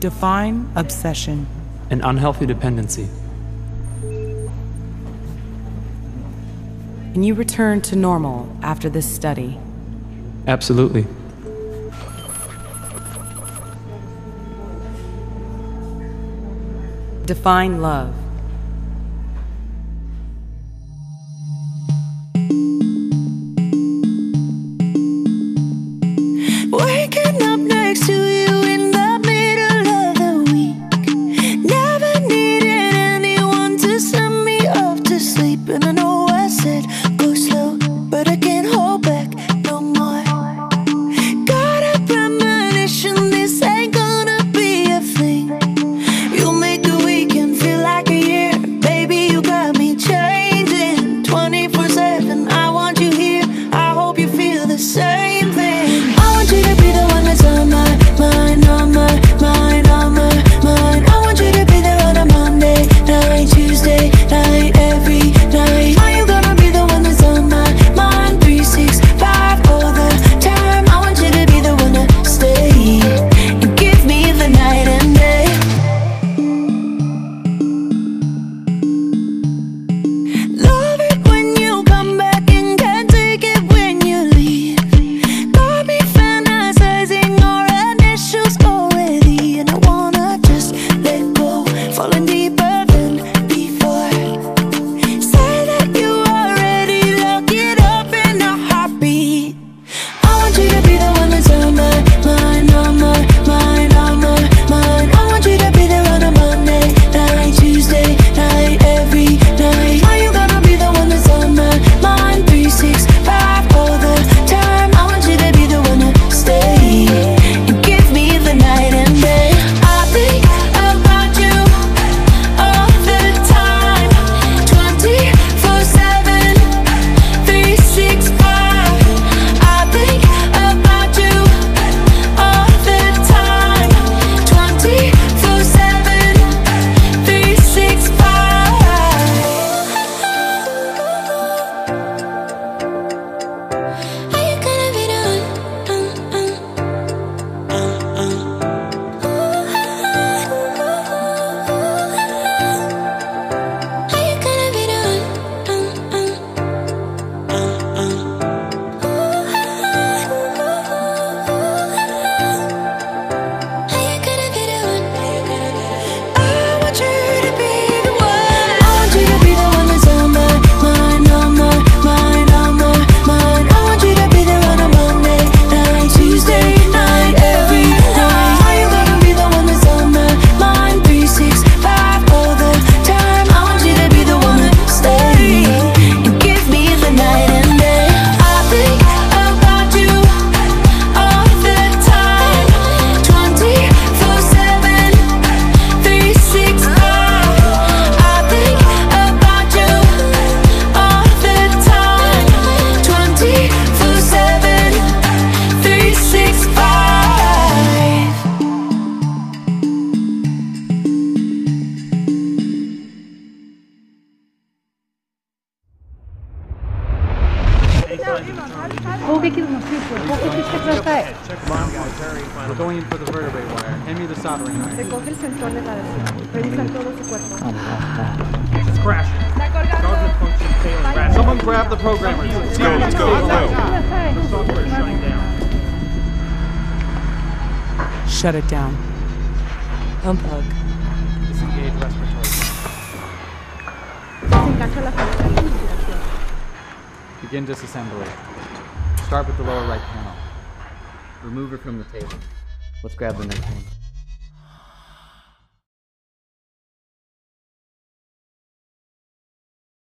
Define obsession. An unhealthy dependency. Can you return to normal after this study? Absolutely. Define love. We're going in for the vertebrae wire. Hand me the soldering iron. Sensor It's crashing. Someone grab the programmers. Let's go, let's go, let's go. The software is shutting down. Shut it down. Unplug. Disengage respiratory. Begin disassembly. Start with the lower right panel. Remove it from the table. Let's grab the next one.